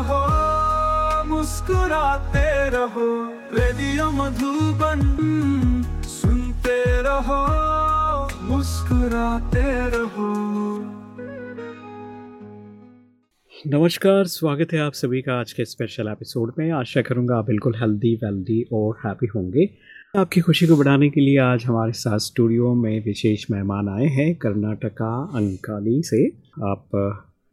रहो, मुस्कुराते रहो, रेडियो मधुबन सुनते रहो, मुस्कुराते रहो। नमस्कार, स्वागत है आप सभी का आज के स्पेशल एपिसोड में। आशा करूँगा आप बिल्कुल हेल्दी वेल्दी और हैप्पी होंगे। आपकी खुशी को बढ़ाने के लिए आज हमारे साथ स्टूडियो में विशेष मेहमान आए हैं कर्नाटका अंकाली से। आप,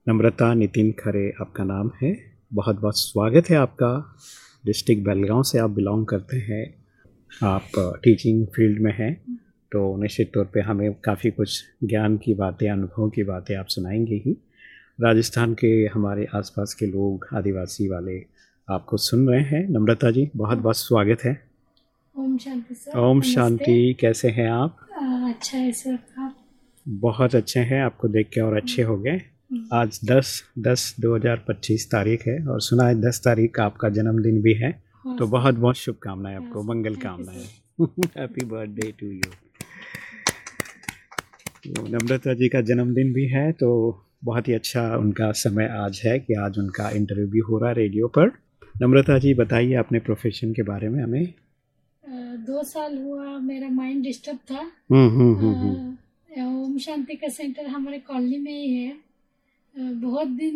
नम्रता नितिन खरे आपका नाम है। बहुत बहुत स्वागत है आपका डिस्ट्रिक्ट बेलगांव से आप बिलोंग करते हैं। आप टीचिंग फ़ील्ड में हैं तो निश्चित तौर पे हमें काफ़ी कुछ ज्ञान की बातें अनुभव की बातें आप सुनाएँगे ही। राजस्थान के हमारे आसपास के लोग आदिवासी वाले आपको सुन रहे हैं। नम्रता जी बहुत बहुत स्वागत है। ओम शांति सर ओम शांति कैसे हैं आप? आ, अच्छा है सर आप? बहुत अच्छे हैं आपको देख के और अच्छे हो गए। आज 10 10 2025 तारीख है और सुना है 10 तारीख का आपका जन्मदिन भी है। हाँ, तो बहुत बहुत शुभकामनाएँ आपको मंगल कामनाएँ। Happy birthday to you Namrata ji का जन्मदिन भी है तो बहुत ही अच्छा उनका समय आज है कि आज उनका इंटरव्यू भी हो रहा है रेडियो पर। नम्रता जी बताइए अपने प्रोफेशन के बारे में हमें। दो साल हुआ मेरा माइंड डिस्टर्ब था। हम्म हम्म हम्म हम्म। ओम शांति का सेंटर हमारे कॉलोनी में ही है। बहुत दिन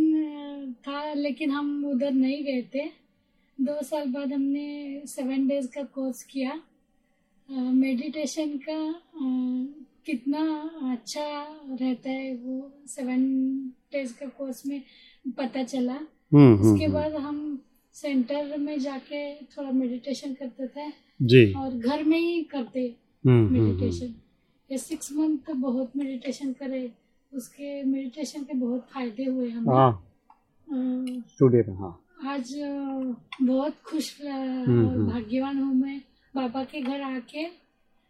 था लेकिन हम उधर नहीं गए थे। दो साल बाद हमने सेवन डेज़ का कोर्स किया। मेडिटेशन का कितना अच्छा रहता है वो सेवन डेज़ का कोर्स में पता चला। हम्म, हम्म, उसके हम्म। बाद हम सेंटर में जाके थोड़ा मेडिटेशन करते थे जी। और घर में ही करते। मेडिटेशन ये सिक्स मंथ तो बहुत मेडिटेशन करे। उसके मेडिटेशन के बहुत फ़ायदे हुए हमें। हाँ। स्टूडियो में हाँ। आज बहुत खुश हम्म, हम्म। भाग्यवान हूँ मैं। बाबा के घर आके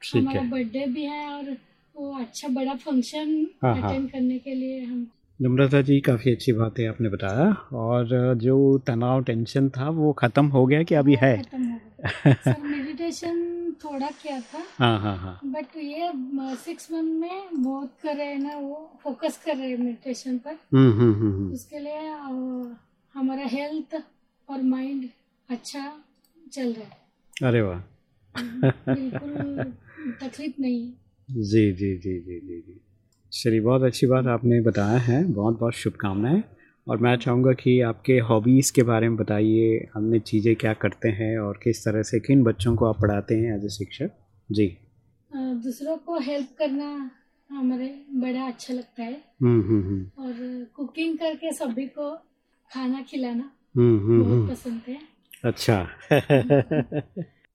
हमारा बर्थडे भी है और वो अच्छा बड़ा फ़ंक्शन हाँ, हाँ। अटेंड करने के लिए हम नम्रता जी काफ़ी अच्छी बात है आपने बताया और जो तनाव टेंशन था वो ख़त्म हो गया कि अभी है? हो मेडिटेशन थोड़ा किया था। हाँ हाँ हाँ। बट ये सिक्स मंथ में बहुत कर रहे हैं ना वो फोकस कर रहे हैं मेडिटेशन पर। हम्म हम्म हम्म हम्म। उसके लिए हमारा हेल्थ और माइंड अच्छा चल रहा है। अरे वाह। बिल्कुल तकलीफ़ नहीं है। जी जी जी जी जी जी। चलिए बहुत अच्छी बात आपने बताया है। बहुत बहुत शुभकामनाएँ। और मैं चाहूँगा कि आपके हॉबीज़ के बारे में बताइए अन्य चीज़ें क्या करते हैं और किस तरह से किन बच्चों को आप पढ़ाते हैं एज ए शिक्षक? जी। दूसरों को हेल्प करना हमारे बड़ा अच्छा लगता है। हम्म हम्म हम्म। और कुकिंग करके सभी को खाना खिलाना बहुत पसंद है। अच्छा।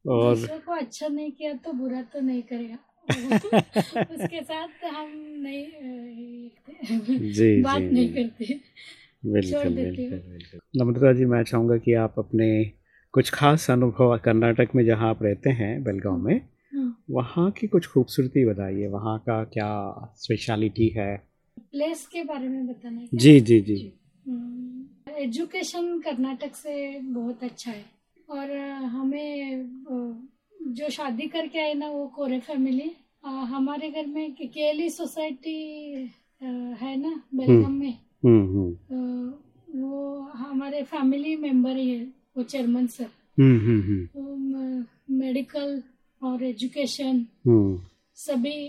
और दूसरों को अच्छा नहीं किया तो बुरा तो नहीं करेगा। उसके साथ हम नहीं जी बात जी। नहीं करते। बिल्कुल बिल्कुल। बिल्कुल। नम्रता जी मैं चाहूँगा कि आप अपने कुछ खास अनुभव कर्नाटक में जहाँ आप रहते हैं बेलगांव में हाँ, वहाँ की कुछ खूबसूरती बताइए। वहाँ का क्या स्पेशलिटी है? प्लेस के बारे में बताना है? जी जी जी। हम्म, एजुकेशन कर्नाटक से बहुत अच्छा है। और हमें जो शादी करके आए ना वो कोरे फैमिली अ, हमारे घर में केली सोसाइटी है ना बेलगाम में। हम्म हम्म। वो हमारे फैमिली मेंबर ही है वो चेयरमैन सर। हम्म हम्म हम्म। म- मेडिकल और एजुकेशन हम्म। सभी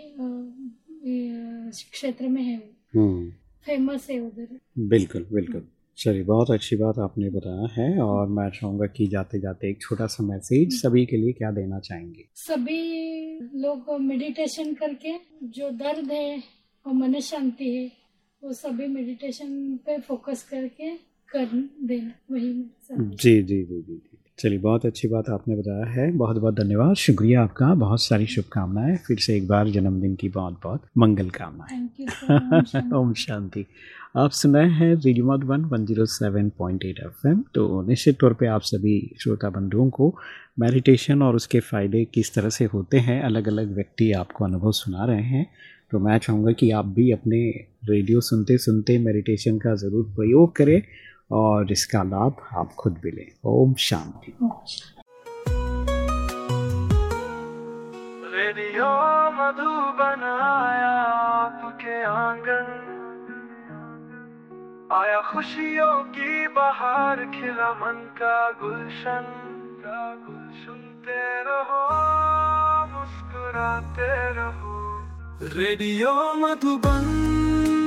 क्षेत्र में है वो। हम्म। फ़ेमस है उधर। बिल्कुल बिल्कुल। चलिए बहुत अच्छी बात आपने बताया है और मैं चाहूँगा कि जाते जाते एक छोटा सा मैसेज सभी के लिए क्या देना चाहेंगे? सभी लोग मेडिटेशन करके जो दर्द है और मन शांति है वो सभी मेडिटेशन पे फोकस करके कर देना वही जी जी जी जी जी। चलिए बहुत अच्छी बात आपने बताया है। बहुत बहुत धन्यवाद। शुक्रिया आपका। बहुत सारी शुभकामनाएँ। फिर से एक बार जन्मदिन की बहुत बहुत मंगल कामनाएँ। ओम शांति। आप सुनाए हैं radio Madhuban one zero seven point eight F M तो निश्चित तौर पे आप सभी श्रोता बंधुओं को मेडिटेशन और उसके फ़ायदे किस तरह से होते हैं अलग अलग व्यक्ति आपको अनुभव सुना रहे हैं। तो मैं चाहूँगा कि आप भी अपने रेडियो सुनते सुनते मेडिटेशन का ज़रूर प्रयोग करें। और इसका लाभ आप खुद भी लें। ओम शांति। रेडियो मधुबन आया आपके आँगन। आया खुशियों की बहार खिला मन का गुलशन। का गुल सुनते रहो मुस्कुराते रहो। रेडियो मधुबन बन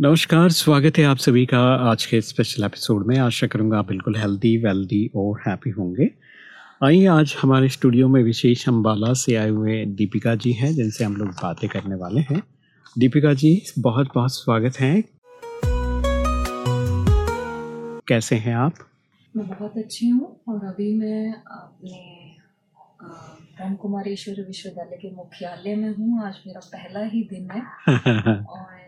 नमस्कार स्वागत है आप सभी का आज के स्पेशल एपिसोड में। आशा करूँगा आप बिल्कुल हेल्दी वेल्दी और हैप्पी होंगे। आइए आज हमारे स्टूडियो में विशेष अम्बाला से आए हुए दीपिका जी हैं जिनसे हम लोग बातें करने वाले हैं। दीपिका जी बहुत बहुत स्वागत है। कैसे हैं आप? मैं बहुत अच्छी हूँ और अभी मैं अपने ब्रह्म कुमारेश्वर विश्वविद्यालय के मुख्यालय में हूँ। आज मेरा पहला ही दिन है। और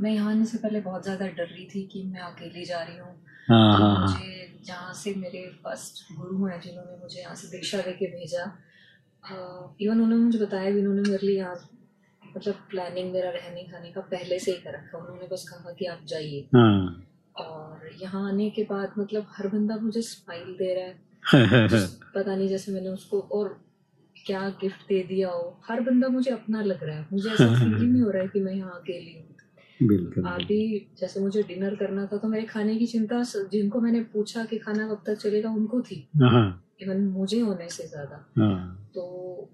मैं यहाँ आने से पहले बहुत ज़्यादा डर रही थी कि मैं अकेली जा रही हूँ। हाँ हाँ हाँ। मुझे जहाँ से मेरे फ़र्स्ट गुरु हैं जिन्होंने मुझे यहाँ से दीक्षा लेके भेजा इवन उन्होंने मुझे बताया भी उन्होंने मेरे लिए यहाँ मतलब प्लानिंग मेरा रहने खाने का पहले से ही कर रखा। उन्होंने बस कहा कि आप जाइए। और यहाँ आने के बाद मतलब हर बंदा मुझे स्माइल दे रहा है। पता नहीं जैसे मैंने उसको और क्या गिफ्ट दे दिया हो। हर बंदा मुझे अपना लग रहा है। मुझे ऐसा फील नहीं हो रहा है कि मैं यहाँ अकेली हूँ। बिल्कुल अभी जैसे मुझे डिनर करना था तो मेरे खाने की चिंता जिनको मैंने पूछा कि खाना कब तक चलेगा उनको थी। हाँ। इवन मुझे होने से ज़्यादा। हाँ। तो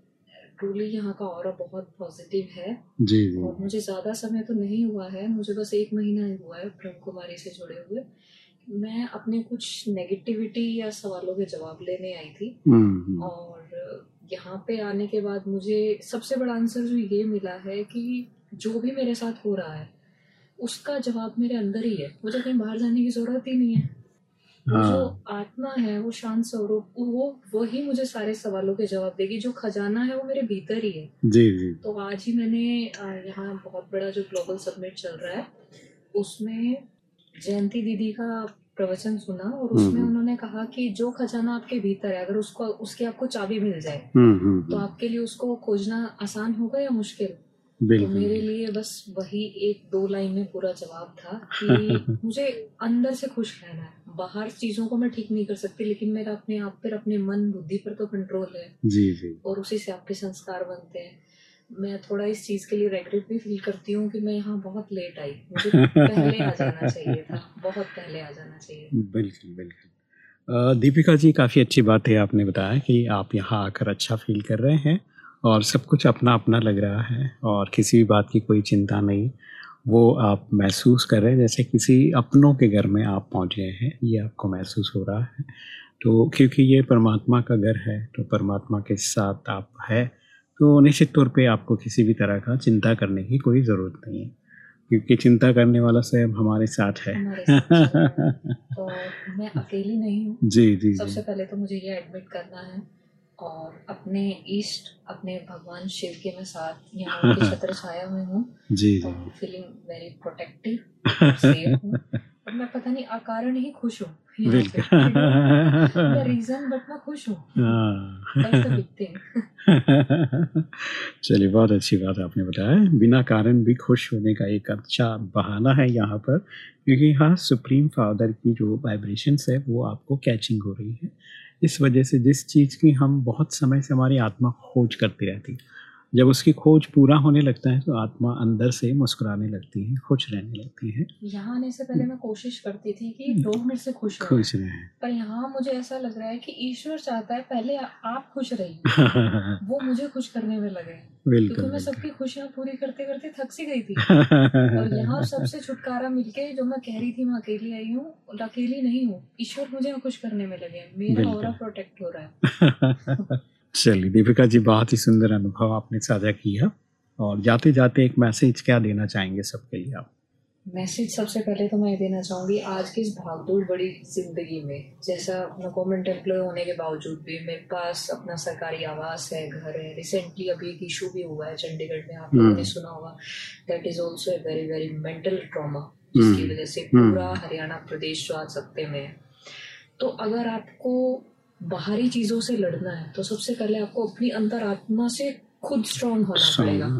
ट्रूली यहाँ का और बहुत पॉजिटिव है। जी जी। और मुझे ज़्यादा समय तो नहीं हुआ है मुझे बस एक महीना ही हुआ है ब्रह्म कुमारी से जुड़े हुए। मैं अपने कुछ नेगेटिविटी या सवालों के जवाब लेने आई थी। हम्म, हम्म, और यहाँ पे आने के बाद मुझे सबसे बड़ा आंसर जो ये मिला है कि जो भी मेरे साथ हो रहा है उसका जवाब मेरे अंदर ही है। मुझे कहीं बाहर जाने की ज़रूरत ही नहीं है। वो जो हाँ आत्मा है वो शांत स्वरूप वो वही मुझे सारे सवालों के जवाब देगी। जो खजाना है वो मेरे भीतर ही है। जी जी। तो आज ही मैंने यहाँ बहुत बड़ा जो ग्लोबल सबमिट चल रहा है उसमें जयंती दीदी का प्रवचन सुना और उसमें हम्म। उन्होंने कहा कि जो खजाना आपके भीतर है अगर उसको उसकी आपको चाबी मिल जाए हम्म हम्म तो हम्म, आपके लिए उसको खोजना आसान होगा या मुश्किल? तो बिल्कुल। मेरे लिए बस वही एक दो लाइन में पूरा जवाब था कि मुझे अंदर से खुश रहना है। बाहर चीज़ों को मैं ठीक नहीं कर सकती लेकिन मेरा अपने आप पर अपने मन बुद्धि पर तो कंट्रोल है। जी जी। और उसी से आपके संस्कार बनते हैं। मैं थोड़ा इस चीज़ के लिए रेगरेट भी फील करती हूँ कि मैं यहाँ बहुत लेट आई। मुझे पहले आ जाना चाहिए था। बहुत पहले आ जाना चाहिए। बिल्कुल बिल्कुल। दीपिका जी काफ़ी अच्छी बात है आपने बताया कि आप यहाँ आकर अच्छा फील कर रहे हैं। और सब कुछ अपना अपना लग रहा है और किसी भी बात की कोई चिंता नहीं। वो आप महसूस कर रहे हैं जैसे किसी अपनों के घर में आप पहुँच गए हैं ये आपको महसूस हो रहा है। तो क्योंकि ये परमात्मा का घर है तो परमात्मा के साथ आप है तो निश्चित तौर पे आपको किसी भी तरह का चिंता करने की कोई ज़रूरत नहीं है। क्योंकि चिंता करने वाला स्वयं हमारे साथ है। हमारे साथ है। तो मैं अकेली नहीं हूँ। जी जी सबसे पहले तो मुझे ये एडमिट करना है और अपने ईष्ट अपने भगवान शिव के मैं साथ यहाँ उनके छत्र छाया में हूँ। जी तो फीलिंग वेरी प्रोटेक्टिव सेफ़ हूँ। और मैं पता नहीं अकारण ही खुश हूँ रीजन बट मैं खुश हूँ। हाँ। चलिए बहुत अच्छी बात आपने बताया। बिना कारण भी खुश होने का एक अच्छा बहाना है यहाँ पर क्योंकि हाँ सुप्रीम फादर की जो वाइब्रेशंस है वो आपको कैचिंग हो रही है। इस वजह से जिस चीज़ की हम बहुत समय से हमारी आत्मा खोज करती रहती है जब उसकी खोज पूरा होने लगता है तो आत्मा अंदर से मुस्कुराने लगती है खुश रहने लगती है। यहाँ आने से पहले मैं कोशिश करती थी कि लोग मेरे से खुश खुश रहे। पर यहाँ मुझे ऐसा लग रहा है कि ईश्वर चाहता है पहले आप खुश रहिए। वो मुझे खुश करने में लगे। क्योंकि तो मैं सबकी खुशियाँ पूरी करते करते थक सी गई थी। और यहाँ सबसे छुटकारा मिलके जो मैं कह रही थी मैं अकेली आई हूँ और अकेली नहीं हूँ ईश्वर मुझे खुश करने में लगे मेरा और प्रोटेक्ट हो रहा है। चलिए दीपिका जी बहुत ही सुंदर अनुभव आपने साझा किया। और जाते जाते एक मैसेज क्या देना चाहेंगे सबके लिए आप? मैसेज सबसे पहले तो मैं ये देना चाहूँगी आज की इस भागदौड़ बड़ी ज़िंदगी में जैसा मैं गवर्नमेंट एम्प्लॉय होने के बावजूद भी मेरे पास अपना सरकारी आवास है घर है रिसेंटली अभी एक इशू भी हुआ है चंडीगढ़ में आप लोगों हम्म। ने सुना होगा that is also a very very mental trauma जिसकी। वजह से हम्म। पूरा हरियाणा प्रदेश जो आज सकते में है तो अगर आपको बाहरी चीज़ों से लड़ना है तो सबसे पहले आपको अपनी अंतरात्मा से खुद स्ट्रांग होना पड़ेगा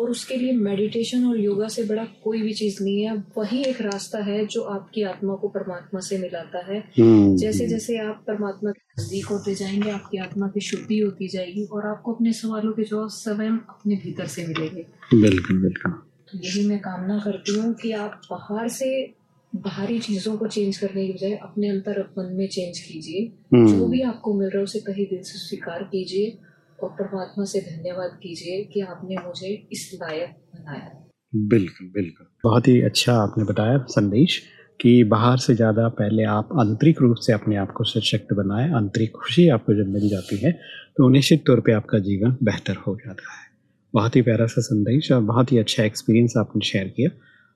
और उसके लिए मेडिटेशन और योगा से बड़ा कोई भी चीज़ नहीं है। वही एक रास्ता है जो आपकी आत्मा को परमात्मा से मिलाता है। हम्म, जैसे जैसे आप परमात्मा के नज़दीक होते जाएँगे आपकी आत्मा की शुद्धि होती जाएगी और आपको अपने सवालों के जवाब स्वयं अपने भीतर से मिलेंगे। बिल्कुल बिल्कुल। तो यही मैं कामना करती हूँ कि आप बाहर से बाहरी चीज़ों को चेंज करने की बजाय अपने अंतर मन में चेंज कीजिए। हम्म, जो भी आपको मिल रहा है उसे कहीं दिल से स्वीकार कीजिए। और परमात्मा से धन्यवाद कीजिए कि आपने मुझे इस लायक बनाया। बिल्कुल बिल्कुल। बहुत ही अच्छा आपने बताया संदेश कि बाहर से ज़्यादा पहले आप आंतरिक रूप से अपने आप को सशक्त बनाएँ आंतरिक खुशी आपको जब मिल जाती है तो निश्चित तौर पे आपका जीवन बेहतर हो जाता है। बहुत ही प्यारा सा संदेश और बहुत ही अच्छा एक्सपीरियंस आपने शेयर किया।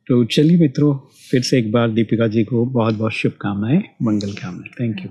तो चलिए मित्रों फिर से एक बार दीपिका जी को बहुत बहुत शुभकामनाएँ मंगल कामनाएँ। Thank you